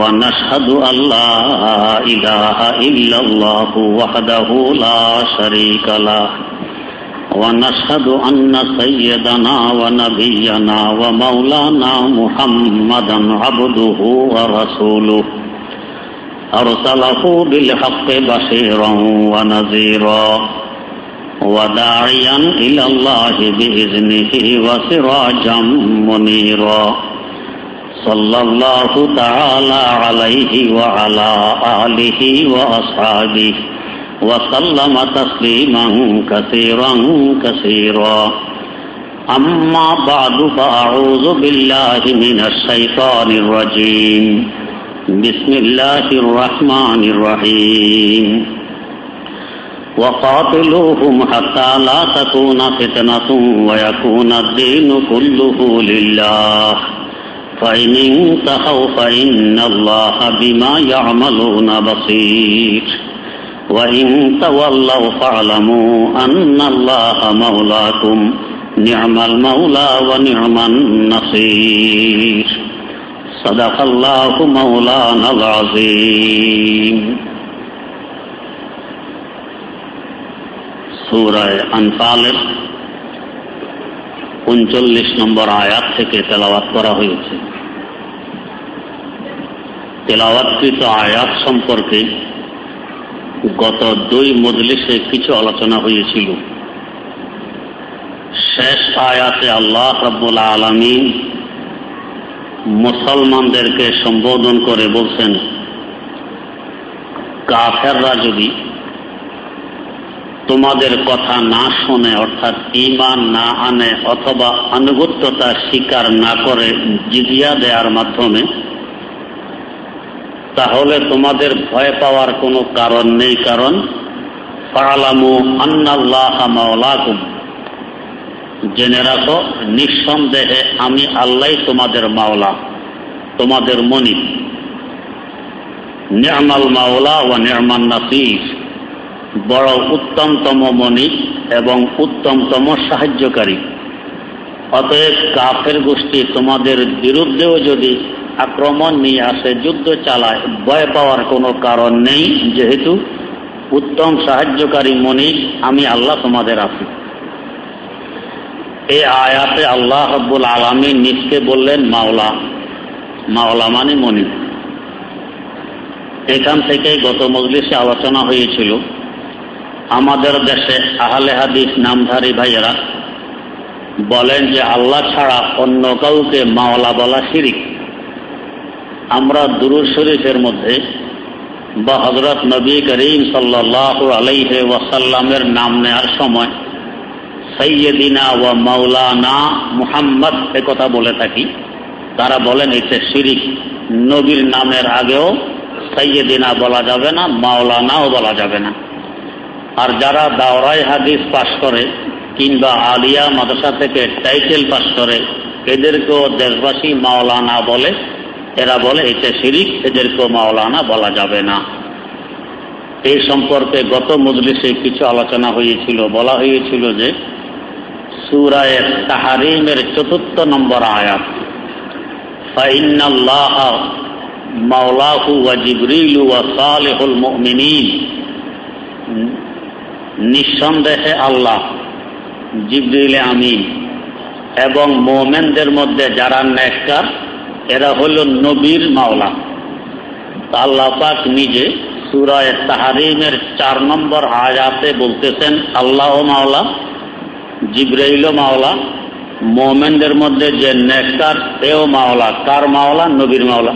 ونشهد أن لا إله إلا الله وحده لا شريك له. ونشهد أن سيدنا ونبينا ومولانا محمدا عبده ورسوله. أرسله بالحق بشيرا ونذيرا وداعيا إلى الله بإذنه وسراجا منيرا. صلى الله تعالى عليه وعلى آله وأصحابه وسلم تسليما كثيرا كثيرا. أما بعد فأعوذ بالله من الشيطان الرجيم. بسم الله الرحمن الرحيم. وقاتلوهم حتى لا تكون فتنة ويكون الدين كله لله. فإن انتهوا فإن الله بما يعملون بصير وإن تولوا فاعلموا أن الله مولاكم نعم المولى ونعم النصير صدق الله مولانا العظيم সুরায় আনফালের উনচল্লিশ নম্বর আয়াত থেকে তেলাওয়াত করা হয়েছে তেলাওয়াতকৃত আয়াত সম্পর্কে গত দুই মজলিসে কিছু আলোচনা হয়েছিল। শেষ আয়াতে আল্লাহ রব্বুল আলমিন মুসলমানদেরকে সম্বোধন করে বলছেন, কাফেররা যদি তোমাদের কথা না শোনে, অর্থাৎ ইমান না আনে অথবা আনুগত্যতা স্বীকার না করে জিজিয়া দেওয়ার মাধ্যমে তাহলে তোমাদের ভয় পাওয়ার কোনো কারণ নেই, কারণ ফালামু আন্নাল্লাহ জেনে রাখো, নিঃসন্দেহে আমি আল্লাহ তোমাদের মাওলা, তোমাদের মনি নির্মাল মাওলা ও নির্মাল নাসির। বড় উত্তমতম মনি এবং উত্তমতম সাহায্যকারী। অতএব কাফের গোষ্ঠী তোমাদের বিরুদ্ধেও যদি আক্রমণ নিয়ে আসে, যুদ্ধ চালায়, ভয় পাওয়ার কোনো কারণ নেই। যেহেতু উত্তম সাহায্যকারী মনি আমি আল্লাহ তোমাদের আছি। এই আয়াতে আল্লাহ রব্বুল আলমী নিজকে বললেন, মাওলা। মাওলা মানে মনি এখান থেকে গত মজলিসে আলোচনা হয়েছিল, আমাদের দেশে আহলে হাদিস নামধারী ভাইয়েরা বলেন যে, আল্লাহ ছাড়া অন্য কাউকে মাওলা বলা শিরিক। আমরা দুরুদ শরীফের মধ্যে বা হজরত নবী করিম সাল্লাহ আলাইহে ওয়াসাল্লামের নাম নেওয়ার সময় সৈয়দিনা ও মাওলানা মুহাম্মদ এ কথা বলে থাকি। তারা বলেন এতে শিরিক নবীর নামের আগেও সৈয়দিনা বলা যাবে না, মাওলানাও বলা যাবে না। আর যারা দাওরাই হাদিস পাশ করে কিংবা আলিয়া মাদ্রাসা থেকে টাইটেল পাশ করে, এদেরকেও দেশবাসী মাওলানা বলে এরা বলে, এতে শিরিক, এদেরকেও মাওলানা বলা যাবে না। এই সম্পর্কে গত মজলিসে কিছু আলোচনা হয়েছিল। বলা হয়েছিল যে, সুরায় তাহারিমের চতুর্থ নম্বর আয়াত ফাইনাল্লাহ মাওলাহু জিবরিলু সালিহুল নিঃসন্দেহে আল্লাহ জিবরিল আমিন এবং মোমেনদের মধ্যে যারা নেককার এরা হল নবীর মাওলা। আল্লাহ পাক নিজে সুরায় তাহারিমের চার নম্বর আয়াতে বলতেছেন, আল্লাহ মাওলা জিব্রাইল মাওলা, মোমেনদের মধ্যে যে নেককার এও মাওলা। কার মাওলা? নবীর মাওলা।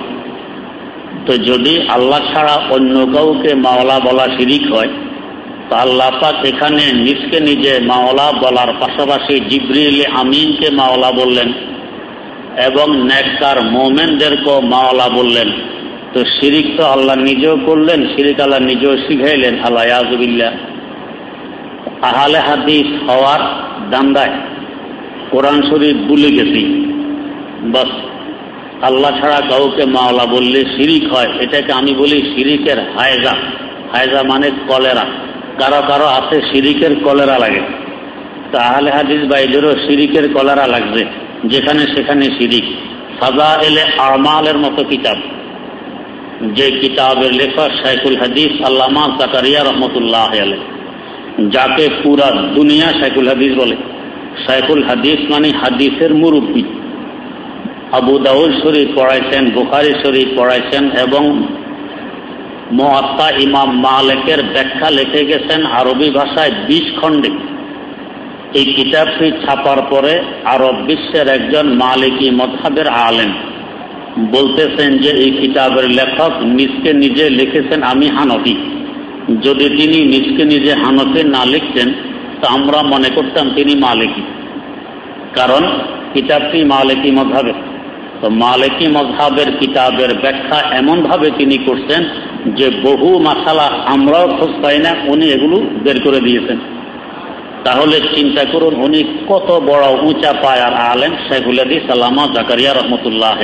তো যদি আল্লাহ ছাড়া অন্য কাউকে মাওলা বলা শিরিক হয়, তা আল্লাহ পাক এখানে নিজকে নিজে মাওলা বলার পাশাপাশি জিব্রিল আমিনকে মাওলা বললেন। এবং নেককার মোমেনদেরকেও মাওলা বললেন, তো শিরিক তো আল্লাহ নিজেও করলেন, শিরিক আল্লাহ নিজেও শিখাইলেন আল্লাহ ইয়াজুবিল্লা আহালে হাদিস হওয়ার দান্দায় কোরআন শরীফ ভুলে গেছি। বাস, আল্লাহ ছাড়া কাউকে মাওলা বললে শিরিক হয়, এটাকে আমি বলি শিরিকের হায়জা। হায়জা মানে কলেরা। কারও কারও আছে শিরিকের কলেরা লাগে। তা আহলে হাদিস বাইদেরও শিরিকের কলেরা লাগছে যেখানে সেখানে শিরিক। সাজা এলে আমালের মতো কিতাব। যে কিতাবের লেখক শাইকুল হাদিস আল্লামা জাকারিয়া রহমতুল্লাহ আলে যাকে পুরা দুনিয়া শাইকুল হাদিস বলে। শাইকুল হাদিস মানে হাদিসের মুরব্বী। আবু দাউদ শরীফ পড়াইছেন, বুখারি শরীফ পড়াইছেন এবং মহাত্মা ইমাম মালেকের ব্যাখ্যা লিখে গেছেন আরবি ভাষায় বিশ খণ্ডে। এই কিতাবটি ছাপার পরে আরব বিশ্বের একজন মালিকী মধাবের আলেন বলতেছেন যে এই কিতাবের লেখক নিজকে নিজে লিখেছেন আমি হানফি। যদি তিনি নিজকে নিজে হানফি না লিখতেন, তা আমরা মনে করতাম তিনি মালিকী। কারণ কিতাবটি মালিকী মধাবের তো মালিকী মধাবের কিতাবের ব্যাখ্যা এমনভাবে তিনি করছেন যে বহু মাসালা আমরাও খোঁজ পাই না, উনি এগুলো বের করে দিয়েছেন। তাহলে চিন্তা করুন, উনি কত বড় উঁচা পায়ার আলেম শেখুল্লাদি সালামা জাকারিয়া রহমতুল্লাহ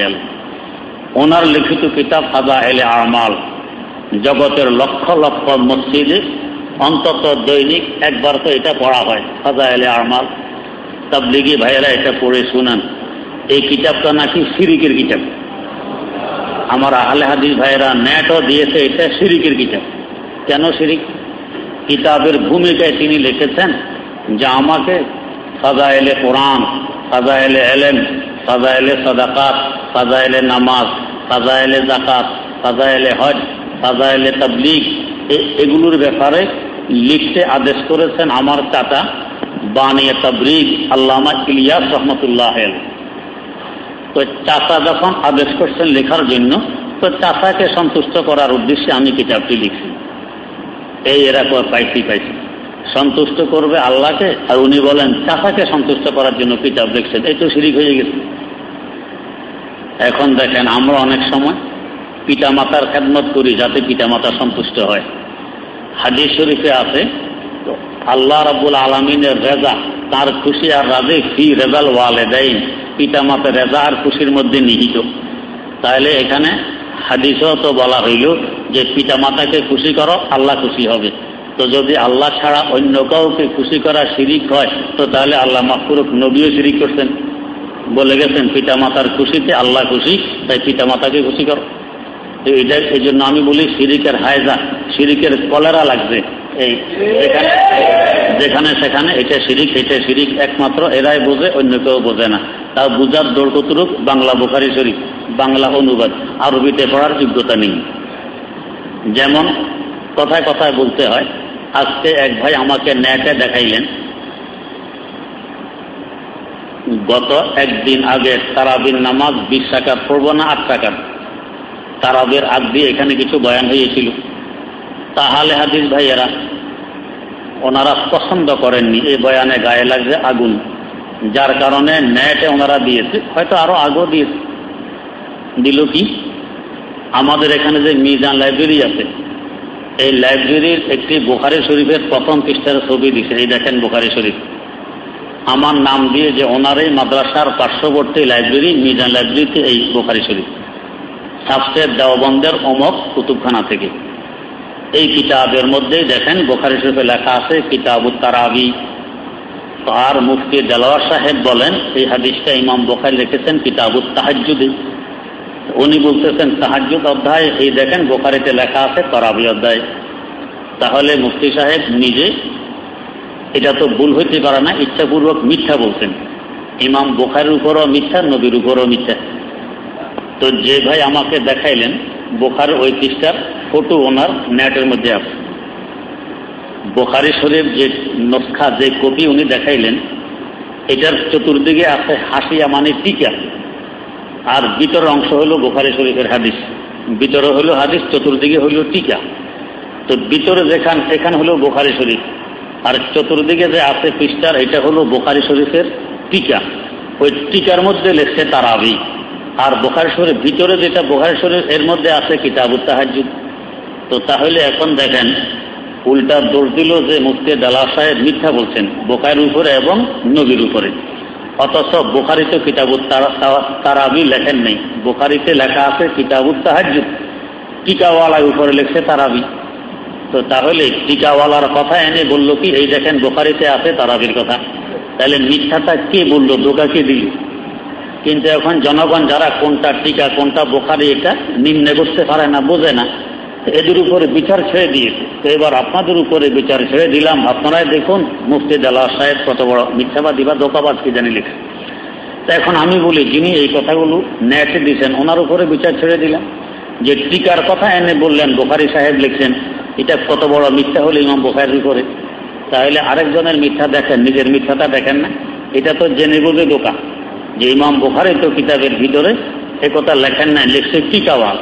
ওনার লিখিত কিতাব হাজা এলে আমাল। জগতের লক্ষ লক্ষ মসজিদে অন্তত দৈনিক একবার তো এটা পড়া হয় হাজা এলে আমাল। তাবলিগি ভাইয়েরা এটা পড়ে শুনান। এই কিতাবটা নাকি সিরিকের কিতাব। আমার আহলে হাদিস ভাইয়েরা নেটও দিয়েছে, এটা সিরিকের কিতাব। কেন সিরিক? কিতাবের ভূমিকায় তিনি লিখেছেন যে আমাকে সাজা এলে কোরআন সাজা এলে এলেম সাজা এলে সাদাকাত সাজা এলে নামাজ সাজা এলে জাকাত সাজা এলে হজ সাজা এলে তবলিগ এগুলোর ব্যাপারে লিখতে আদেশ করেছেন আমার চাচা বানিয়ে তবরিগ আল্লামা ইলিয়াস রহমতুল্লাহ তো চাচা যখন আদেশ করছেন লেখার জন্য, তো চাচাকে সন্তুষ্ট করার উদ্দেশ্যে আমি কিতাবটি লিখছি। এই এরা পাইছি পাইছি। সন্তুষ্ট করবে আল্লাহকে, আর উনি বলেন, চাচাকে সন্তুষ্ট করার জন্য কিতাব লিখছেন। এই তো শিরিক হয়ে গেছে। এখন দেখেন, আমরা অনেক সময় পিতা মাতার খেদমত করি যাতে পিতা মাতা সন্তুষ্ট হয়। হাদিস শরীফে আছে, আল্লাহ রাবুল আলমিনের রেজা, তার খুশি আর রাজে ফি রেজাল ওয়ালে দেয় পিতা মাতার রেজা আর খুশির মধ্যে নিহিত। তাহলে এখানে হাদিসও তো বলা হইল যে পিতা মাতাকে খুশি করো, আল্লাহ খুশি হবে। তো যদি আল্লাহ ছাড়া অন্য কাউকে খুশি করা শিরিক হয়, তো তাহলে আল্লাহ মাহফুরুক নবীও শিরিক করছেন। বলে গেছেন পিতা মাতার খুশিতে আল্লাহ খুশি, তাই পিতা মাতাকে খুশি করো। এটা এই জন্য আমি বলি, শিরিকের হায়জা, শিরিকের কলেরা লাগছে এই যেখানে যেখানে সেখানে এটা শিরিক এটা শিরিক একমাত্র, এরাই বোঝে, অন্য কেউ বোঝে না। তা বুঝার দৌড় কতরূপ বাংলা বোখারি শরীফ, বাংলা অনুবাদ। আরবিতে পড়ার যোগ্যতা নেই। যেমন কথায় কথায় বলতে হয় আজকে এক ভাই আমাকে নেটে দেখাইলেন। গত একদিন আগে তারাবির নামাজ বিশ টাকা পড়ব না আট টাকা তারাবের আগ দিয়ে এখানে কিছু বয়ান হয়েছিল। তাহলে হাদিস ভাইয়েরা, ওনারা পছন্দ করেননি, এই বয়ানে গায়ে লাগছে আগুন। যার কারণে নেটে ওনারা দিয়েছে, হয়তো আরও আগেও দিয়েছে। দিল কি? আমাদের এখানে যে মিজান লাইব্রেরি আছে এই লাইব্রেরির একটি বোখারি শরীফের প্রথম পৃষ্ঠার ছবি দিছে। এই দেখেন বোখারি শরীফ। আমার নাম দিয়ে যে ওনার এই মাদ্রাসার পার্শ্ববর্তী লাইব্রেরি, মিজান লাইব্রেরিতে এই বোখারি শরীফ। সাবসের দেওবন্দের অমক কুতুবখানা থেকে। এই কিতাবের মধ্যেই দেখেন বোখারি শরীফে লেখা আছে, কিতাব তারাবি। আর মুফতি দেলোয়ার সাহেব বলেন, এই হাদিসটা ইমাম বোখারি লিখেছেন কিতাব তাহাজুদি উনি বলতেছেন তাহাজুদ অধ্যায়, এই দেখেন, বোখারিতে লেখা আছে, তরাবি অধ্যায়। তাহলে মুফতি সাহেব নিজে, এটা তো ভুল হইতে পারে না, ইচ্ছাপূর্বক মিথ্যা বলছেন। ইমাম বোখারির উপরও মিথ্যা, নবীর উপরও মিথ্যা। তো যে ভাই আমাকে দেখাইলেন বোখার ওই পৃষ্ঠার ফটো ওনার নেটের মধ্যে আছে। বোখারি শরীফ যে নস্খা, যে কপি উনি দেখাইলেন, এটার চতুর্দিকে আছে হাসিয়া মানে টিকা আর ভিতর অংশ হলো বোখারি শরীফের হাদিস। ভিতরে হলো হাদিস, চতুর্দিকে হলো টিকা। তো ভিতরে যেখান, সেখানে হলো বোখারি শরীফ। আর চতুর্দিকে যে আছে পৃষ্ঠার, এটা হলো বোখারি শরীফের টিকা। ওই টিকার মধ্যে লেখছে তারাবি। আর বোখার শরীর ভিতরে যেটা বোখার শরীর এর মধ্যে আছে কিতাবুত তাহাজুদ তো তাহলে এখন দেখেন, উল্টা দোষ দিল যে মুফতি দালা সাহেব মিথ্যা বলছেন বোখার উপরে এবং নবীর উপরে। অথচ বোখারিতে কিতাবুত তারাবি লেখেন নেই। বোখারিতে লেখা আছে কিতাবুত তাহাজুদ টিকাওয়ালার উপরে লেখছে তারাবি। তো তাহলে টিকাওয়ালার কথা এনে বলল কি, এই দেখেন বোখারিতে আছে তারাবির কথা। তাহলে মিথ্যাটা কে বলল? দোকাকে দিল? কিন্তু এখন জনগণ যারা কোনটা টিকা, কোনটা বোখারি, এটা নিম্নে করতে পারে না, বোঝে না। এদের উপরে বিচার ছেড়ে দিয়েছে। তো এবার আপনাদের উপরে বিচার ছেড়ে দিলাম। আপনারাই দেখুন, মুফতি দালা সাহেব কত বড় মিথ্যাবাদী বা দোকাবাদ কি জানি লিখে তো এখন আমি বলি, যিনি এই কথাগুলো নেটে দিয়েছেন ওনার উপরে বিচার ছেড়ে দিলাম। যে টিকার কথা এনে বললেন, বোখারি সাহেব লিখছেন, এটা কত বড় মিথ্যা হলো ইমাম বোখারির উপরে। তাহলে আরেকজনের মিথ্যা দেখেন, নিজের মিথ্যাটা দেখেন না। এটা তো জেনে বুঝে দোকান। যে ইমাম বোখারি তো কিতাবের ভিতরে এ কথা লেখেন নাই, লিখছে টিকাওয়াল।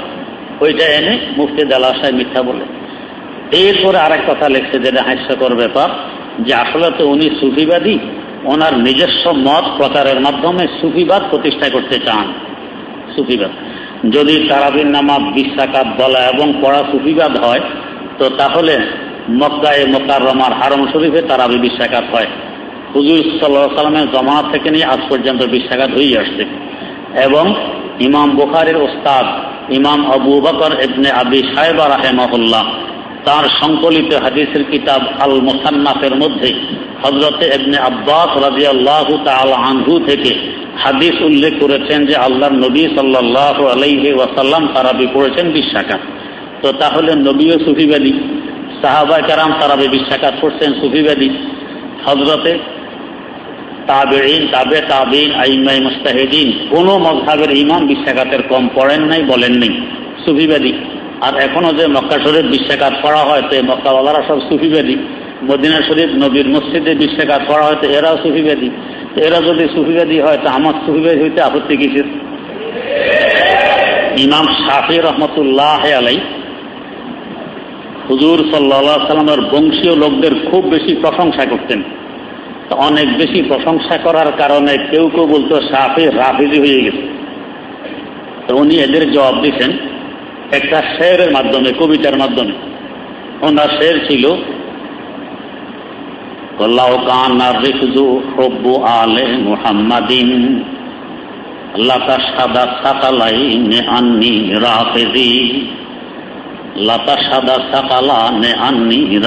ওইটা এনে মুফতি দালা সাহেব মিথ্যা বলে। এরপরে আরেক কথা লিখছে যেটা হাস্যকর ব্যাপার, যে আসলে তো উনি সুফিবাদী, ওনার নিজস্ব মত প্রচারের মাধ্যমে সুফিবাদ প্রতিষ্ঠা করতে চান। সুফিবাদ। যদি তারাবির নামাজ বিশ্বাকাত বলা এবং পড়া সুফিবাদ হয়, তো তাহলে মক্কায় মক্কার রমার হারম শরীফে তারাবি বিশ্বাকাত হয়। হুজুর সাল্লাহ সাল্লামের জমানাত থেকে নিয়ে আজ পর্যন্ত বিশ্বাকাত হয়ে আসছে। এবং ইমাম বুখারের ওস্তাদ ইমাম আবু বকর ইবনে আবি সাহেবা রাহেমহল্লা তার সংকলিত হাদিসের কিতাব আল মোসান্নাফের মধ্যে হজরতে এবনে আব্বাস রাজি আল্লাহ আনহু থেকে হাদিস উল্লেখ করেছেন যে আল্লাহ নবী সাল্লাহ আলাইহি ওয়াসাল্লাম তারাবি পড়েছেন বিশ্বাকাত তো তাহলে নবীও সুফিবাদী সাহাবা কারাম তারাবি বিশ্বাকাত করছেন সুফিবাদী। হজরতে তাবেইন তাবে কোন ইমাম বিশ্বাকাতের কম পড়েন নাই বলেন নেই সুফিবাদী। আর এখনও যে মক্কা শরীফ বিশ্বাকাত পড়া হয়, তো মক্কাওয়ালারা সব সুফিবাদী। মদিনা শরীফ, নবীর মসজিদে বিশ্বাকাত পড়া হয়, তো এরাও সুফিবাদী। এরা যদি সুফিবাদী হয়, তো আমার সুফিবাদী হইতে আপত্তি কিসের? ইমাম শাফি রহমতুল্লাহ আলাই হুজুর সাল্লা সাল্লামের বংশীয় লোকদের খুব বেশি প্রশংসা করতেন। অনেক বেশি প্রশংসা করার কারণে কেউ কেউ বলতো, সাফি রাফিজি হয়ে গেছে। তো উনি এদের জবাব দিচ্ছেন, একটা শেরের মাধ্যমে, কবিতার মাধ্যমে। ওনার শের ছিল লাতা সাদা সাকালাই নে আন্নি লাতা সাদা সাকালা নে আন্নি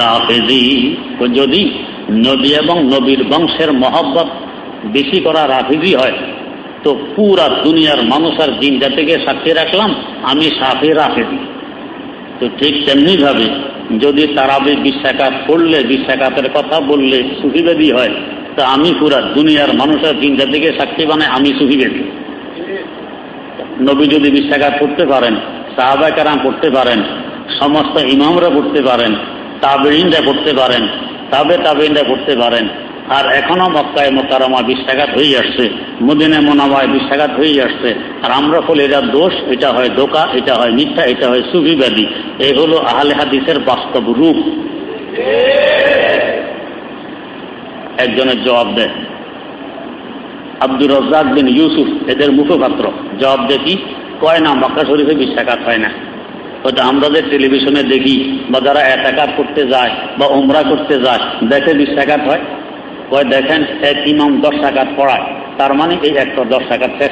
যদি নবী এবং নবীর বংশের মহব্বত বেশি করা রাফিজি হয়। তো পুরা দুনিয়ার মানুষ আর দিন জাতিকে সাক্ষী রাখলাম, আমি সাফে রাফেজি। তো ঠিক তেমনিভাবে যদি তারাবে বিশ্বাকাত করলে বিশ্বাকাতের কথা বললে সুফিবেদী হয়, তা আমি পুরা দুনিয়ার মানুষের দিন জাতিকে সাক্ষী বানায় আমি সুফিবেদী। নবী যদি বিশ্বাকাত করতে পারেন সাহাবা কারাম করতে পারেন, সমস্ত ইমামরা করতে পারেন তাবেইনরা করতে পারেন তাবে তাবেইনরা করতে পারেন। আর এখনও মক্কায় মোকারমা বিশ্বাঘাত হয়ে আসছে মদিনে মোনামায় বিশ্বাঘাত হয়ে আসছে আর আমরা বলি, এটা দোষ, এটা হয় দোকা এটা হয় মিথ্যা, এটা হয় সুবিবাদী। এই হলো আহলে হাদিসের বাস্তব রূপ। একজনের জবাব দেয়, আব্দুর রজ্জাক বিন ইউসুফ, এদের মুখপাত্র। জবাব দেখি কয় না, মক্কা শরীফে বিশ্বাঘাত হয় না। হয়তো আমরা যে টেলিভিশনে দেখি বা যারা একাকাত করতে যায় বা উমরা করতে যায়, দেখে বিশ্বাঘাত হয়? কয়, দেখেন এক ইমাম দশ টাকাত পড়ায়। তার মানে এই একটা দশ টাকার শেষ।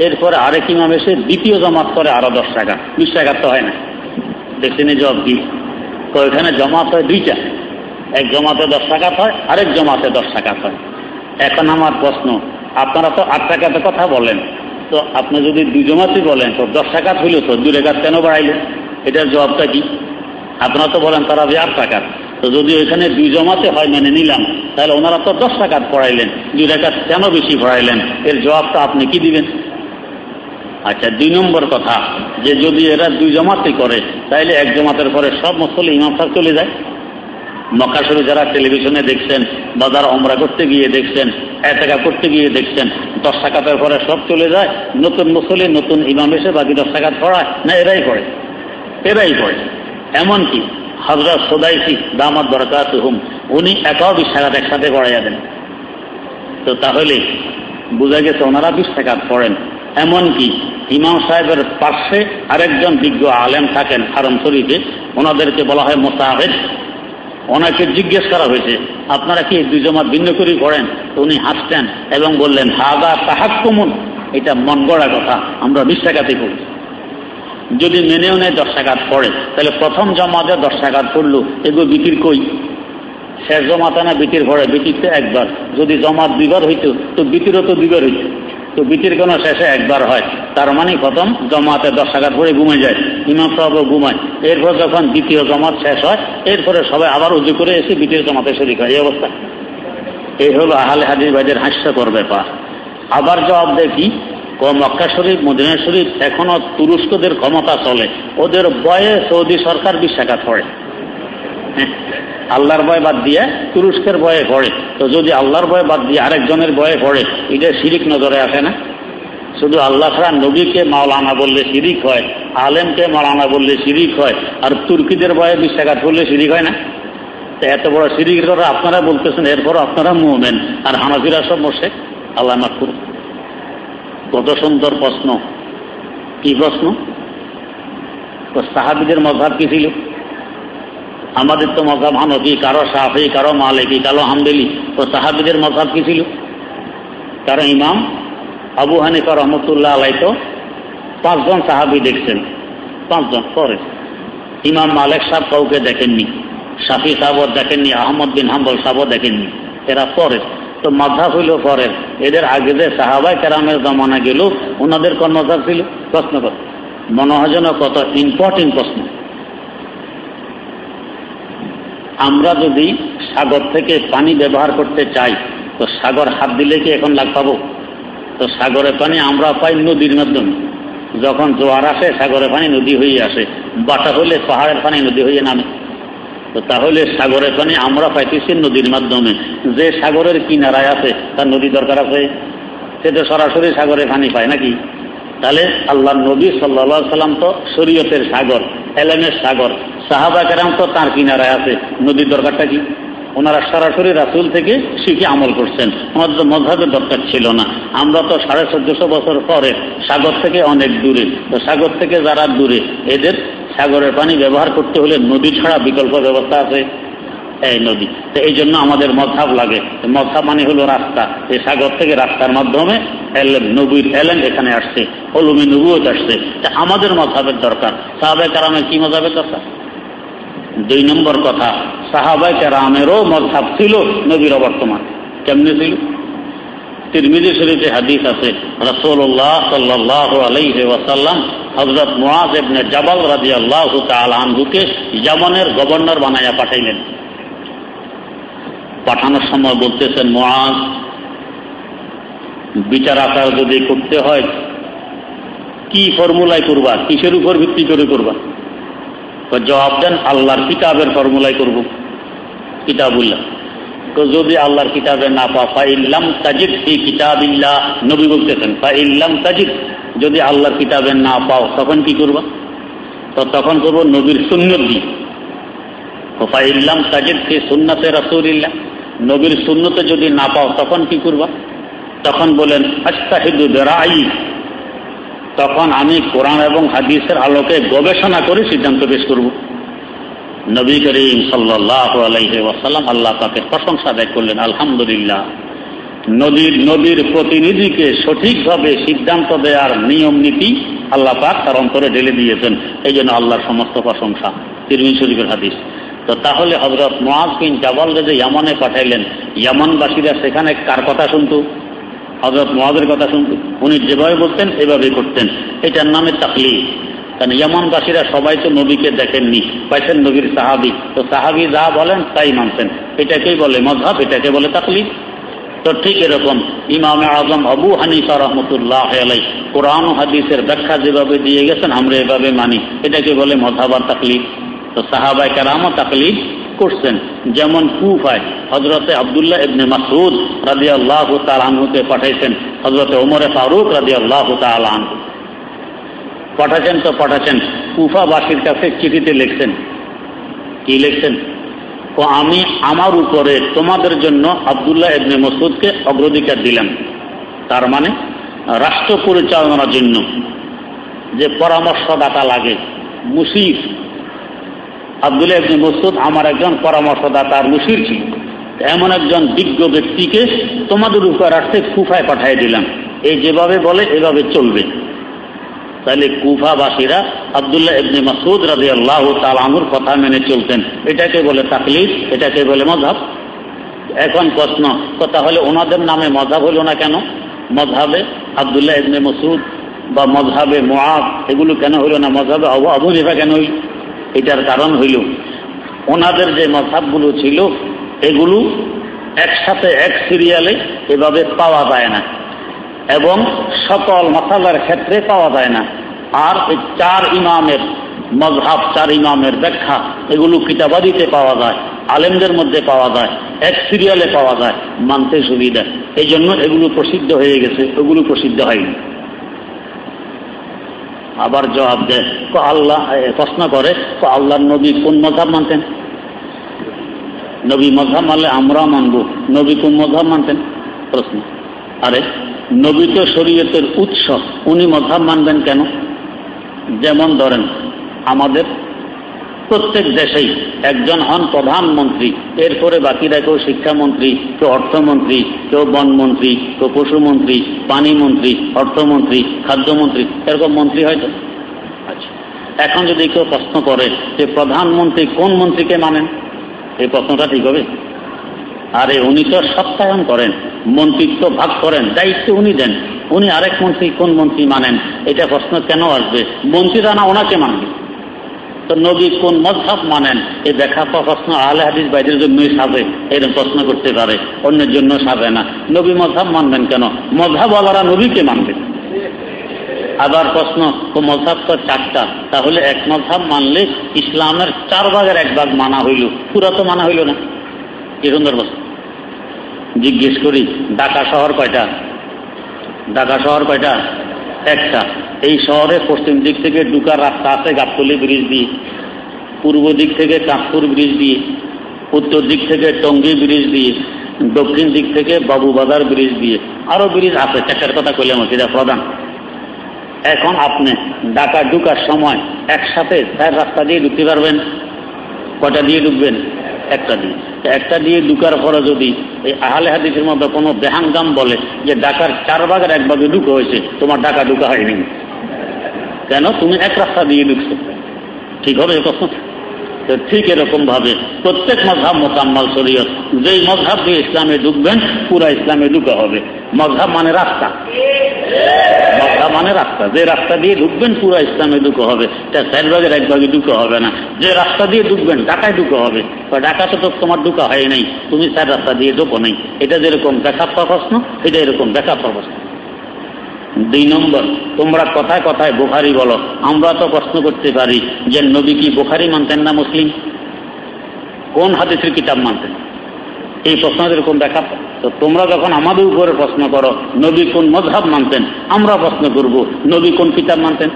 এরপরে আরেক ইমাম এসে দ্বিতীয় জমাত করে আরও দশ টাকা। বিশ টাকার তো হয় না। দেখছেন জব কি? তো এখানে জমাত হয় দুইটা। এক জমাতে দশ টাকা হয়, আরেক জমাতে দশ টাকা হয়। এখন আমার প্রশ্ন, আপনারা তো আট টাকাতে কথা বলেন। তো আপনি যদি দুই জমাতে বলেন, তো দশ টাকা হইল তো, দুই রেখাত কেন বাড়াইলেন? এটার জবাবটা কি? আপনারা তো বলেন তারা যে আট টাকার তো যদি ওইখানে দুই জমাতে হয় মেনে নিলাম, তাহলে ওনারা তো দশ টাকাত পড়াইলেন, দুই টাকা কেন বেশি পড়াইলেন? এর জবাবটা আপনি কি দিবেন? আচ্ছা দুই নম্বর কথা, যে যদি এরা দুই জমাতে করে তাহলে এক জমাতের পরে সব মসলে ইমাম সাহেব চলে যায়। মক্কা শরীফ যারা টেলিভিশনে দেখছেন, বা যারা অমরা করতে গিয়ে দেখছেন এক টাকা করতে গিয়ে দেখছেন, দশ টাকাতের পরে সব চলে যায়, নতুন মুসলি নতুন ইমাম এসে বাকি দশ টাকা পড়ায়, না এরাই পড়ে? এরাই পড়ে এমনকি হজরত সোদাইসি দামাত দরকার হুম উনি একাও বিশ টাকা একসাথে পড়াইয়া যাবেন তো তাহলে বোঝা গেছে ওনারা বিশ টাকা পড়েন। এমনকি ইমাম সাহেবের পার্শ্বে আরেকজন বিজ্ঞ আলেম থাকেন হারম শরীফে, ওনাদেরকে বলা হয় মোসাহেদ ওনাকে জিজ্ঞেস করা হয়েছে, আপনারা কি দুই জমা ভিন্ন করে পড়েন উনি হাসতেন এবং বললেন, হাদা তাহাক্কুমুন। এটা মন গড়া কথা, আমরা বিশ টাকাতে পড়ি যদি মেনেও নেয় দশ পড়ে, তাহলে প্রথম জমাতে দশ টাকাত পড়ল এগুলো বিক্রির কই? শেষ জমাতে না বিটির পড়ে বিটির তো একবার। যদি জমাত দুইবার হইতো, তো বিটিরও তো দুইবার হইতো। তো বিটির কোনো শেষে একবার হয়। তার মানে প্রথম জমাতে দশ পরে ঘুমে যায়, ইমাম সাহেবও ঘুমায়। এরপর যখন দ্বিতীয় জমাত শেষ হয়, এরপরে সবাই আবার উজু করে এসে বিটির জমাতে শরিক হয়। এই অবস্থা। এই হলো আহলে হাজির ভাইদের হাস্যকর ব্যাপার। আবার জবাব দেখি মক্কা শরীফ মদিনা শরীফ এখনও তুরস্কদের ক্ষমতা চলে। ওদের বয়ে সৌদি সরকার বিশ টাকা পড়ে হ্যাঁ, আল্লাহর ভয় বাদ দিয়ে তুরস্কের ভয়ে পড়ে। তো যদি আল্লাহর ভয় বাদ দিয়ে আরেকজনের ভয়ে পড়ে এটা শিরিক নজরে আসে না? শুধু আল্লাহ ছাড়া নবীকে মাওলানা বললে শিরিক হয় আলেমকে মাওলানা বললে শিরিক হয় আর তুর্কিদের ভয়ে বিশ্বাঘাত করলে শিরিক হয় না? এত বড় শিরিক করে আপনারা বলতেছেন এরপর আপনারা মুভমেন্ট আর হানাফিরা সব বসে আল্লাহ মাফ করুন কত সুন্দর প্রশ্ন। কি প্রশ্ন? তো সাহাবিদের মজাব কি ছিল? আমাদের তো মজাব হানফি কারও সাফি, কারও মালিকি, কারও হামদেলি। তো সাহাবিদের মজাব কি ছিল? কারও ইমাম আবু হানিফা রহমতুল্লাহ আলাই তো পাঁচজন সাহাবি দেখছেন। পাঁচজন, পরে। ইমাম মালেক সাহেব কাউকে দেখেননি শাফি সাহেবও দেখেননি, আহমদ বিন হাম্বল সাহেবও দেখেননি, এরা পরে। তো মাঝাব হইল পরের এদের আগে যে সাহাবাই কেরামের জমানা গেল ওনাদের কোন মজাব ছিল? প্রশ্ন কর। মনে হয় যেন কত ইম্পর্টেন্ট প্রশ্ন। আমরা যদি সাগর থেকে পানি ব্যবহার করতে চাই, তো সাগর হাত দিলে কি এখন লাভ পাবো? তো সাগরের পানি আমরা পাই নদীর মাধ্যমে। যখন জোয়ার আসে, সাগরের পানি নদী হয়ে আসে। বাটা হলে পাহাড়ের পানি নদী হয়ে নামে। তো তাহলে সাগরের পানি আমরা পাইতেছি নদীর মাধ্যমে। যে সাগরের কিনারায় আছে, তার নদী দরকার আছে? সে তো সরাসরি সাগরে পানি পায় নাকি? তাহলে আল্লাহ নবী সাল্লা সাল্লাম তো শরীয়তের সাগর, এলেমের সাগর। সাহাবা কেরাম তো তার কিনারায় আছে। নদীর দরকারটা কি? ওনারা সরাসরি রাসুল থেকে শিখে আমল করছেন। আমাদের মজাবের দরকার ছিল না। আমরা তো সাড়ে চোদ্দশো বছর পরে সাগর থেকে অনেক দূরে। তো সাগর থেকে যারা দূরে, এদের সাগরের পানি ব্যবহার করতে হলে নদী ছাড়া বিকল্প ব্যবস্থা আছে। এই নদী। তো এই জন্য আমাদের মধাব লাগে। মধাব মানে হলো রাস্তা। এই সাগর থেকে রাস্তার মাধ্যমে নবীর এলেন, এখানে আসছে। অলুমি নবুয়ত আসছে। তা আমাদের মধাবের দরকার। সাহাবে কারামের কি মজাবের দরকার? দুই নম্বর কথা সাহাবাই কারামেরও মধাব ছিল নবীর অবর্তমান। কেমনি ছিল? তিরমিজি শরীফে হাদিস আছে রসুল্লাহ সাল্লাহ আলাইহি ওয়াসাল্লাম হজরত মুআজ ইবনে জাবাল রাদিয়াল্লাহু তাআলা আনহুকে ইয়ামানের গভর্নর বানাইয়া পাঠাইলেন। পাঠানোর সময় বলতেছেন মহাজ বিচার আচার যদি করতে হয়, কি ফর্মুলায় করবা? কিসের উপর ভিত্তি করে করবা? জবাব দেন, আল্লাহর কিতাবের ফর্মুলায় করব। কিতাবুল্লাহ। তো যদি আল্লাহর কিতাবে না পা ফাইল্লাম তাজিদ এই কিতাবিল্লাহ। নবী বলতেছেন, ফাইল্লাম তাজিদ। যদি আল্লাহর কিতাবে না পাও, তখন কি করবা? তো তখন করব নবীর সুন্নত দিয়ে। ফাইল্লাম তাজিদ ফি সুন্নতে রসুলিল্লাহ। নবীর সুন্নতে যদি না পাও, তখন কি করবা? তখন বলেন, আস্তাহিদু বেড়াই তখন আমি কোরআন এবং হাদিসের আলোকে গবেষণা করে সিদ্ধান্ত পেশ করব। নবী করিম সাল্লাহ আলাইহি ওয়াসাল্লাম আল্লাহ তাকে প্রশংসা আদায় করলেন, আলহামদুলিল্লাহ। নদীর নদীর প্রতিনিধিকে সঠিকভাবে সিদ্ধান্ত দেওয়ার নিয়ম নীতি আল্লাহ পাক তার অন্তরে ঢেলে দিয়েছেন। এই জন্য আল্লাহর সমস্ত প্রশংসা। তিরমিন শরীফের হাদিস। তো তাহলে হজরত মোয়াজ বিন জাবাল যে ইয়ামনে পাঠাইলেন, ইয়ামানবাসীরা সেখানে কার কথা শুনত? হজরত মোয়াজের কথা শুনত? উনি যেভাবে বলতেন এভাবে করতেন। এটার নামে তাকলি কারণ ইয়ামানবাসীরা সবাই তো নবীকে দেখেননি, পাইছেন নবীর সাহাবি। তো সাহাবি যা বলেন তাই মানছেন এটাকেই বলে মজহাব এটাকে বলে তাকলি তো ঠিক এরকম ইমামে আজম আবু হানিফা রহমতুল্লাহ আলাই কোরআন হাদিসের ব্যাখ্যা যেভাবে দিয়ে গেছেন, আমরা এভাবে মানি। এটাকে বলে মজাবার তাকলিফ তো সাহাবাই কারামও তাকলিফ করছেন। যেমন কুফায় হজরতে আবদুল্লাহ ইবনে মাসুদ রাজি আল্লাহ তালহুকে পাঠাইছেন হজরতে ওমরে ফারুক রাজি আল্লাহ তালহু পাঠাচ্ছেন তো পাঠাচ্ছেন কুফাবাসীর কাছে চিঠিতে লিখছেন। কি লিখছেন? ও আমি আমার উপরে তোমাদের জন্য আবদুল্লাহ ইবনে মসুদকে অগ্রাধিকার দিলাম। তার মানে রাষ্ট্র পরিচালনার জন্য যে পরামর্শদাতা লাগে, মুশির। আব্দুল্লাহ ইবনে মসুদ আমার একজন পরামর্শদাতার মুশির ছিল। এমন একজন বিজ্ঞ ব্যক্তিকে তোমাদের উপর রাখতে কুফায় পাঠিয়ে দিলাম। এই যেভাবে বলে, এভাবে চলবে। তাহলে কুফাবাসীরা আবদুল্লাহ ইবনে মাসুদ রাজি আল্লাহ তালামুর কথা মেনে চলতেন। এটাকে বলে তাকলিফ এটাকে বলে মজাব এখন প্রশ্ন তাহলে ওনাদের নামে মজাব হলো না কেন? মজাবে আবদুল্লাহ ইবনে মসুদ বা মজাবে মোয়াব এগুলো কেন হইল না? মজাবে আবু নিভা কেন হইল? এটার কারণ হইল ওনাদের যে মজাবগুলো ছিল, এগুলো একসাথে এক সিরিয়ালে এভাবে পাওয়া যায় না। এবং সকল মশালার ক্ষেত্রে পাওয়া যায় না। আর এই চার ইমামের মজহাব চার ইমামের ব্যাখ্যা, এগুলো কিতাবাদিতে পাওয়া যায়, আলেমদের মধ্যে পাওয়া যায়, এক সিরিয়ালে পাওয়া যায়, মানতে সুবিধা। এই জন্য এগুলো প্রসিদ্ধ হয়ে গেছে, ওগুলো প্রসিদ্ধ হয়নি। আবার জবাব দেয় তো আল্লাহ প্রশ্ন করে তো আল্লাহর নবী কোন মজাব মানতেন? নবী মজাব মানলে আমরা মানব, নবী কোন মজাব মানতেন? প্রশ্ন। আরে নবী তো শরীয়তের উৎস, উনি মজাব মানবেন কেন? যেমন ধরেন, আমাদের প্রত্যেক দেশেই একজন হন প্রধানমন্ত্রী, এরপরে বাকিরা কেউ শিক্ষামন্ত্রী, কেউ অর্থমন্ত্রী, কেউ বনমন্ত্রী, কেউ পশুমন্ত্রী, পানিমন্ত্রী, অর্থমন্ত্রী, খাদ্যমন্ত্রী, এরকম মন্ত্রী হয়তো আচ্ছা এখন যদি কেউ প্রশ্ন করে যে প্রধানমন্ত্রী কোন মন্ত্রীকে মানেন, এই প্রশ্নটা ঠিক হবে? আরে উনি তো সত্যায়ন করেন, মন্ত্রিত্ব ভাগ করেন, দায়িত্ব উনি দেন। উনি আরেক মন্ত্রী, কোন মন্ত্রী মানেন? এটা প্রশ্ন কেন আসবে? মন্ত্রীরা না ওনাকে মানবে? তো নবী কোন মজহাব মানেন? এই দেখা প্রশ্ন আহলে হাদিস বাইদের জন্যই সাজে এরকম প্রশ্ন করতে পারে, অন্যের জন্য সাজে না। নবী মজহাব মানবেন কেন? মজহাব আলারা নবীকে মানবে। আবার প্রশ্ন, তো তো চারটা, তাহলে এক মজহাব মানলে ইসলামের চার ভাগের এক ভাগ মানা হইল, পুরা তো মানা হইল না। কি সুন্দর প্রশ্ন জিজ্ঞেস করি, ঢাকা শহর কয়টা? ঢাকা শহর কয়টা? একটা। এই শহরে পশ্চিম দিক থেকে ডুকার রাস্তা আছে গাবতলি ব্রিজ দিয়ে পূর্ব দিক থেকে কাঁচপুর ব্রিজ দিয়ে উত্তর দিক থেকে টঙ্গী ব্রিজ দিয়ে দক্ষিণ দিক থেকে বাবুবাজার ব্রিজ দিয়ে আরও ব্রিজ আছে চারটার কথা কইলাম এটা প্রধান। এখন আপনি ঢাকা ঢুকার সময় একসাথে চার রাস্তা দিয়ে ঢুকতে পারবেন। কটা দিয়ে ঢুকবেন? একটা দিয়ে। একটা দিয়ে ঢুকার পরে যদি এই আহলে হাদিসের মধ্যে কোনো বেহাঙ্গাম বলে যে ডাকার চার ভাগের এক ভাগে ঢুকে হয়েছে, তোমার ডাকা ঢুকা হয়নি। কেন? তুমি এক রাস্তা দিয়ে ঢুকছো। ঠিক হবে কখন ঠিক এরকম ভাবে প্রত্যেক মজাব মোকাম্মল শরীয়ত, যেই মজাব দিয়ে ইসলামে ঢুকবেন, পুরা ইসলামে ঢুকা হবে। মজহাব মানে রাস্তা। মজহাব মানে রাস্তা। যে রাস্তা দিয়ে ঢুকবেন, পুরা ইসলামে ঢুকে হবে। তা চার এক ভাগে ঢুকে হবে না। যে রাস্তা দিয়ে ঢুকবেন, ঢাকায় ঢুকে হবে। ঢাকাতে তো তোমার ঢুকা হয় নাই। তুমি চার রাস্তা দিয়ে ঢুকো নাই। এটা যেরকম ব্যাখ্যা প্রশ্ন, এটা এরকম ব্যাখ্যা প্রশ্ন। দুই নম্বর, তোমরা কথায় কথায় বোখারি বলো। আমরা তো প্রশ্ন করতে পারি যে নবী কি বোখারি মানতেন না মুসলিম? কোন হাদিসের কিতাব মানতেন? এই প্রশ্ন এরকম দেখা, তো তোমরা যখন আমাদের উপরে প্রশ্ন করো, নবী কোন মজহাব মানতেন, আমরা প্রশ্ন করব, নবী কোন কিতাব মানতেন?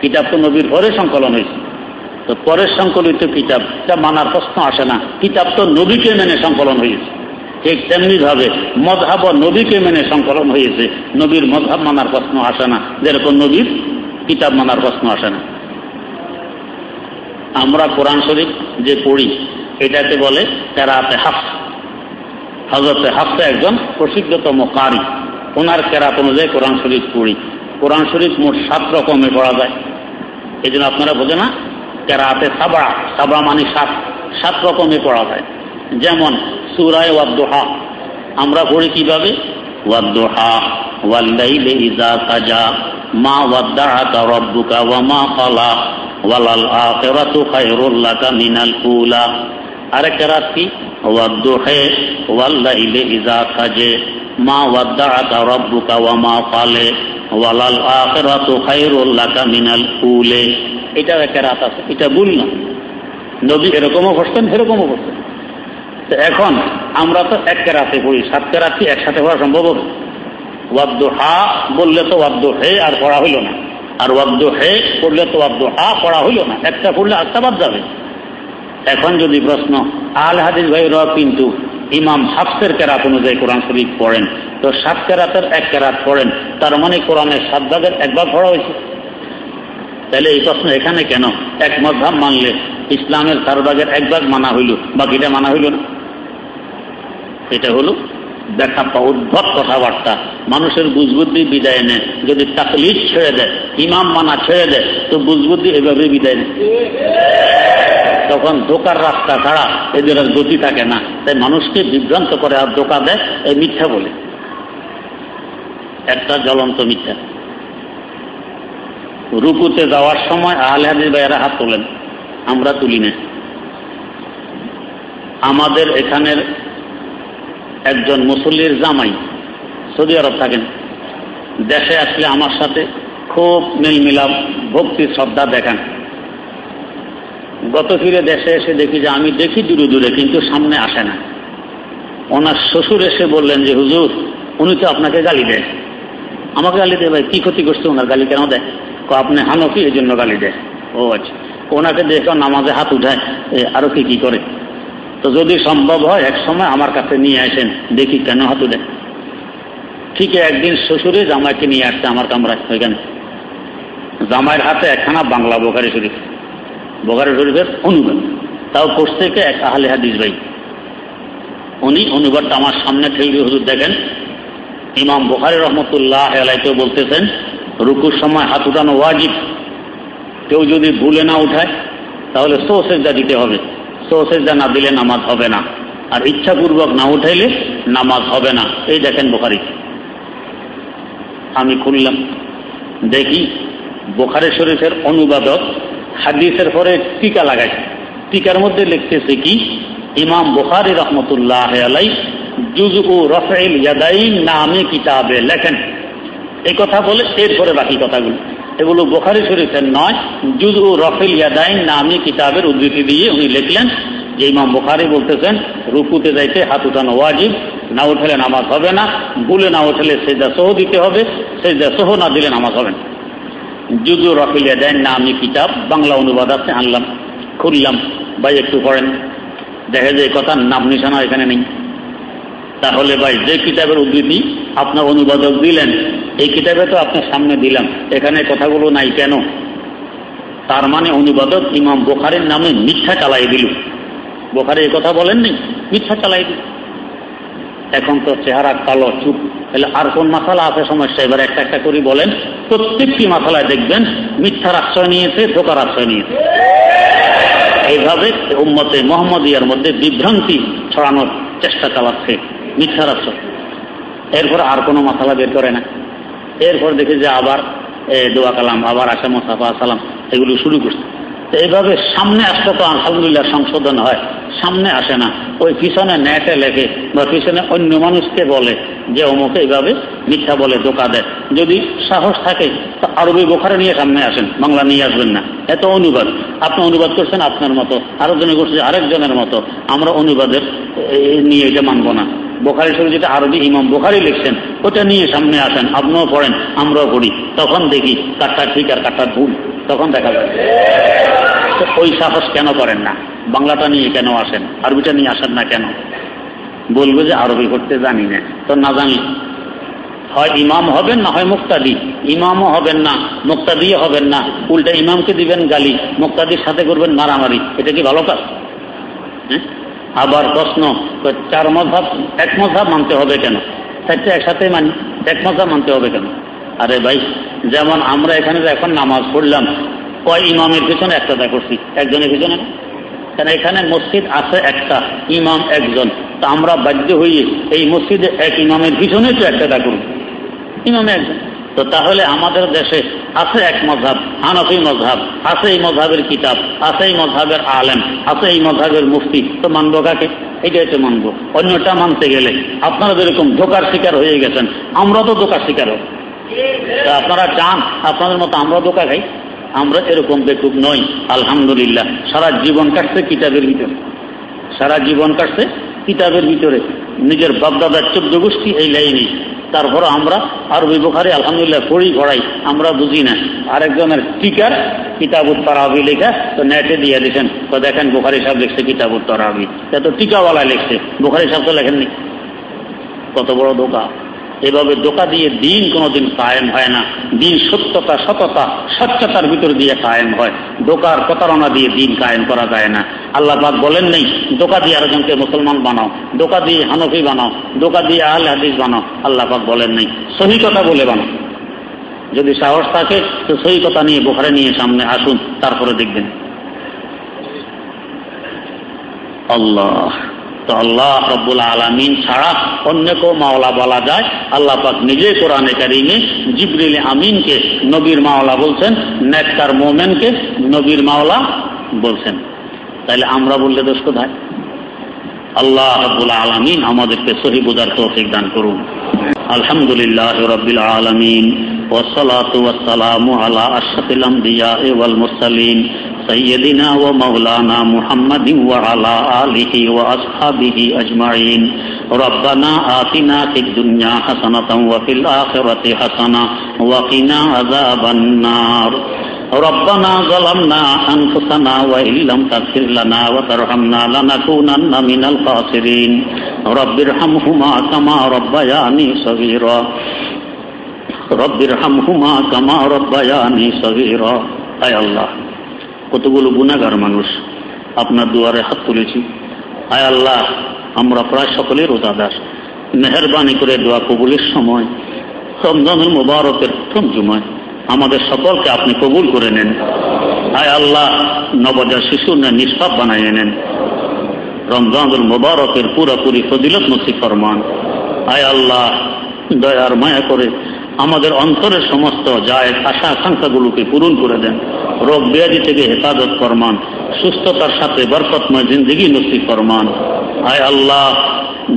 কিতাব তো নবীর পরে সংকলন হয়েছে। তো পরের সংকলিত কিতাব, এটা মানার প্রশ্ন আসে না। কিতাব তো নবীকে মেনে সংকলন হয়েছে। ঠিক তেমনি ভাবে মজহাব নবীকে মেনে সংকলন হয়েছে। নবীর মজহাব মানার প্রশ্ন আসে না। যেরকম নবীর কিতাব মানার প্রশ্ন আসে না। আমরা কোরআন শরীফ যে পড়ি, এটাকে বলে কেরাতে হাফ। হজরতে হাফতে একজন প্রসিদ্ধতম কারি ওনার কেরাত অনুযায়ী কোরআন শরীফ পড়ি। কোরআন শরীফ মোট সাত রকমে পড়া যায়। এই জন্য আপনারা বোঝে না, কেরাতে সাবড়া সাবড়া মানে সাত সাত রকমে পড়া যায়। যেমন সুরায় ওয়াদ্দোহা, আমরা পড়ি কীভাবে? ওয়াদ্দোহা, ওয়াল্লাইলে ইজা সাজা, মা ওয়াদ্দাআকা রাব্বুকা ওয়া মা ক্বালা ওয়ালাল আখিরাতু খায়রুল লাকা মিনাল উলা আরেকটা রাত কি? রাত আছে, এটা এরকমও এরকমও পড়তেন এখন আমরা তো এক কেরাতে পড়ি সাত কেরাতি একসাথে পড়া সম্ভব হবে? ওয়াদ্দ হা বললে তো ওয়াদ্দ হে আর পড়া হইল না। আর ওয়াদ্দ হে পড়লে তো ওয়াদ্দ হা পড়া হইল না। একটা পড়লে আটটা বাদ যাবে। এখন যদি প্রশ্ন, আল হাদিস ভাইরা কিন্তু ইমাম হাফসের কেরাত অনুযায়ী কোরআন শরীফ পড়েন, তো সাত কেরাতের এক কেরাত পড়েন, তার মানে কোরআনের সাত ভাগের এক ভাগ পড়া হয়েছে। তাহলে এই প্রশ্ন এখানে কেন? এক মধাব মানলে ইসলামের চার ভাগের এক ভাগ মানা হইল, বাকিটা মানা হইল না। এটা হলো দেখা উদ্ভব কথাবার্তা। মানুষের বুঝবুদ্ধি বিদায় নেয়, যদি তাকলিফ ছেড়ে দেয়, ইমাম মানা ছেড়ে দেয়, তো বুঝবুদ্ধি এভাবে বিদায় নেয়। তখন দোকার রাস্তা ছাড়া এদের আর গতি থাকে না। তাই মানুষকে বিভ্রান্ত করে আর দোকা দেয় এই মিথ্যা বলে। একটা জ্বলন্ত মিথ্যা। রুকুতে যাওয়ার সময় আহলে হাদিস ভাইয়েরা হাত তোলেন, আমরা তুলি না। আমাদের এখানের একজন মুসল্লির জামাই সৌদি আরব থাকেন। দেশে আসলে আমার সাথে খুব মিলমিলাপ ভক্তি শ্রদ্ধা দেখান। গত ফিরে দেশে এসে দেখি যে আমি দেখি দূরে দূরে, কিন্তু সামনে আসে না। ওনার শ্বশুর এসে বললেন যে, হুজুর, উনি তো আপনাকে গালি দেয়। আমাকে গালি দেয় ভাই, কি ক্ষতি করছে ওনার গালি কেন দেয়? আপনি হানফি এই জন্য গালি দেয়। ও আচ্ছা। ওনাকে দেখে নামাজে হাত উঠায় আরও কি কি করে? তো যদি সম্ভব হয়, এক সময় আমার কাছে নিয়ে আসেন, দেখি কেন হাত উঠে ঠিক একদিন শ্বশুরে জামাইকে নিয়ে আসছে আমার কামরায়, ওইখানে। জামাইয়ের হাতে একখানা বাংলা বোকারি শরীফ। বোকারি শরীফের অনুবাদ। তাও কোর্স থেকে এক আহলে হাদিস ভাই। উনি অনুবাদটা আমার সামনে থেকে হুজুর দেখেন, ইমাম বোখারি রহমতুল্লাহ আলাইকেও বলতেছেন, রুকুর সময় হাত উঠানো ওয়াজিব। কেউ যদি ভুলে না উঠায়, তাহলে সোসেজা দিতে হবে। সোসেজা না দিলে নামাজ হবে না। আর ইচ্ছাপূর্বক না উঠাইলে নামাজ হবে না। এই দেখেন বোখারি। আমি খুললাম। দেখি বোখারে শরীফের অনুবাদক হাদিসের পরে টিকা লাগাই টিকার মধ্যে লিখতেছে কি? ইমাম বুখারি রহমতুল্লাহ আলাই জুজ ও রফেল ইয়াদাইন নামে কিতাবে লেখেন। এই কথা বলে এরপরে বাকি কথাগুলো। এগুলো বোখারি শরীফের নয় জুজ ও রফেল ইয়াদাইন নামে কিতাবের উদ্ধৃতি দিয়ে উনি লিখলেন যে ইমাম বুখারি বলতেছেন, রুকুতে যাইতে হাত উঠানো ওয়াজিব, না উঠলে নামাজ হবে না, ভুলে না উঠলে সেজা সহ দিতে হবে সেজা সহ না দিলে নামাজ হবে না। জুজু দেন না, আমি কিতাব, বাংলা অনুবাদ আছে, আনলাম, খুললাম, ভাই, একটু পড়েন। দেখে যে কথার নাম নিশানা এখানে নেই। তাহলে ভাই, যে কিতাবের উদ্ধৃতি আপনার অনুবাদক দিলেন, এই কিতাবে তো আপনার সামনে দিলাম। এখানে কথাগুলো নাই কেন? তার মানে অনুবাদক ইমাম বোখারের নামে মিথ্যা চালাই দিল। বোখারে এই কথা বলেননি? মিথ্যা চালাই দিল। এখন তো চেহারা কালো, চুপ। তাহলে আর কোন মাসালা আছে সমস্যা? এবার একটা একটা করে বলেন। প্রত্যেকটি মাথালায় দেখবেন, মিথ্যার আশ্রয় নিয়েছে, ধোকার আশ্রয় নিয়েছে। এইভাবে উম্মতে মোহাম্মদিয়ার মধ্যে বিভ্রান্তি ছড়ানোর চেষ্টা চালাচ্ছে মিথ্যার আশ্রয়। এরপর আর কোনো মাথালা বের করে না। এরপর দেখি যে আবার দোয়া কালাম, আবার আসাম মোসাফা সালাম, এগুলো শুরু করছে। এইভাবে সামনে আসলে তো আলহামদুলিল্লাহ সংশোধন হয়। সামনে আসে না। ওই পিছনে নেটে লেখে বা পিছনে অন্য মানুষকে বলে যে অমুকে এইভাবে মিথ্যা বলে দোকা দেয়। যদি সাহস থাকে, তো আরবি বোখারে নিয়ে সামনে আসেন, বাংলা নিয়ে আসবেন না। এত অনুবাদ। আপনি অনুবাদ করছেন আপনার মতো। আরও জনে করছে আরেকজনের মতো। আমরা অনুবাদের নিয়ে এটা মানব না। বোখারি শরীফ যেটা আরবি ইমাম বোখারি লিখছেন, ওটা নিয়ে সামনে আসেন। আপনিও পড়েন, আমরাও পড়ি। তখন দেখি কাটটা ঠিক আর কাটটা ভুল। তখন দেখা যায় ওই সাহস কেন করেন না? বাংলাটা নিয়ে কেন আসেন? আরবিটা নিয়ে আসেন না কেন? বলব যে আরবি করতে জানি না। তো না জানি। হয় ইমাম হবেন না হয় মুক্তাদি? ইমামও হবেন না, মুক্তাদিও হবেন না। উল্টা ইমামকে দিবেন গালি, মুক্তাদির সাথে করবেন মারামারি। এটা কি ভালো কাজ? হ্যাঁ? আবার প্রশ্ন, চার মধাব এক মধাব মানতে হবে কেন? চারটে একসাথে মানি, এক মধাব মানতে হবে কেন? আরে ভাই, যেমন আমরা এখানে এখন নামাজ পড়লাম, কয় ইমামের পিছনে একটা করছি? একজনের পিছনে কেন এখানে মসজিদ আছে একটা, ইমাম একজন। তা আমরা বাধ্য হয়ে এই মসজিদে এক ইমামের পিছনে তো একটা করব। ইমাম একজন। তো তাহলে আমাদের দেশে আছে এক মজাব হানফি মজাব আছে এই মজাবের কিতাব, আছে এই মজাবের আলেম, আছে এই মজাবের মুফতি। তো মানব কাকে? এটাই তো মানব। অন্যটা মানতে গেলে আপনারা যেরকম ধোকার শিকার হয়ে গেছেন, আমরা তো ধোকার শিকার হব আপনারা চান, আপনাদের মতো আমরা ধোকা খাই? আমরা এরকম বেকুব নই, আলহামদুলিল্লাহ। সারা জীবন কাটছে কিতাবের ভিতরে। সারা জীবন কাটছে কিতাবের ভিতরে। নিজের বাপদাদার চোদ্দ গোষ্ঠী এই লাইনে। তারপর আমরা আরবি বোখারি, আলহামদুলিল্লাহ, পড়ি, পড়াই। আমরা বুঝি না। আরেকজনের টিকার কিতাব উত্তরাবি লেখা, তো নেটে দিয়ে দিচ্ছেন তো দেখেন বোখারি সাহেব লিখছে কিতাব উত্তরাবি তো টিকাওয়ালা লিখছে। বোখারি সাহেব তো লেখেননি। কত বড় দোকা এভাবে দোকা দিয়ে দিন কোনোদিন কায়েম হয় না। দিন সত্যতা, সততা, স্বচ্ছতার ভিতর দিয়ে কায়েম হয়। দোকার প্রতারণা দিয়ে দিন কায়েম করা যায় না। আল্লাহ পাক বলেন নেই দোকা দিয়ে আরেকজনকে মুসলমান বানাও দোকা দিয়ে হানফি বানাও দোকা দিয়ে আহলে হাদিস বানাও, আল্লাহ পাক বলেন নেই। সহি কথা বলে বানাও। যদি সাহস থাকে, তো সহি কথা নিয়ে বোখারে নিয়ে সামনে আসুন, তারপরে দেখবেন। আল্লাহ। আল্লাহ রব্বুল আলমিন ছাড়া অন্য কেউ মাওলা বলা যায় আল্লাহ পাক নিজে কোরআনে কারিমে জিবরিল আমিনকে নবীর মাওলা বলছেন নেককার মোমেনকে নবীর মাওলা বলছেন তাহলে আমরা বললে দোষ কোথায় আল্লাহ রব্বুল আলমিন আমাদেরকে সহি বোঝার তৌফিক দান করুন আলহামদুলিল্লাহ রব্বিল আলমিন والصلاة والسلام على أشرف الأنبياء والمرسلين سيدنا ومولانا محمد وعلى آله وأصحابه أجمعين. ربنا آتنا في الدنيا حسنة وفي الآخرة حسنة وقنا عذاب النار. ربنا ظلمنا أنفسنا وإن لم تغفر لنا وترحمنا لنكونن من الخاسرين. رب ارحمهما كما ربياني صغيرا. رب ارحمهما كما ربياني صغيرا. أي الله. কতগুলো গুণাগার মানুষ আপনার দুয়ারে হাত তুলেছি। আয় আল্লাহ, আমরা প্রায় সকলেই রোজাদার। মেহরবানি করে দোয়া কবুলের সময়, রমজানুল মুবারকের প্রথম জুমায় আমাদের সকলকে আপনি কবুল করে নেন। আয় আল্লাহ, নবজাত শিশু না নিষ্পাপ বানাইয়ে নেন। রমজানুল মুবারকের পুরোপুরি ফদিলত নসি ফরমান। আয় আল্লাহ, দয়ার মায়া করে আমাদের অন্তরের সমস্ত যায় আশা আকাঙ্ক্ষাগুলোকে পূরণ করে দেন। রোগ ব্যাধি থেকে হেফাজত ফরমান, সুস্থতার সাথে বরকতময় জিন্দগি নসিব ফরমান। আয় আল্লাহ,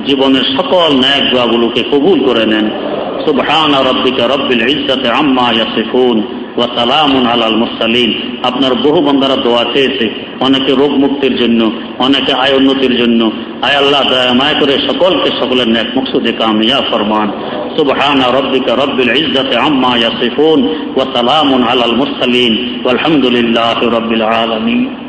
জীবনের সকল ন্যায় দোয়াগুলোকে কবুল করে নেন। সুবহান রব্বিকা রব্বিল ইজ্জাতে আম্মা ইয়াসিফুন, ওয়া সালামুন আলাল মুরসালিন। আপনার বহু বন্দারা দোয়া চেয়েছে অনেকে রোগ মুক্তির জন্য অনেকে আয় উন্নতির জন্য আয় আল্লাহ দয়া মায় করে সকলকে সকলের ন্যাক মকসুদে কামিয়া ফরমান سبحان ربك رب العزة عما يصفون وسلام على المرسلين والحمد لله رب العالمين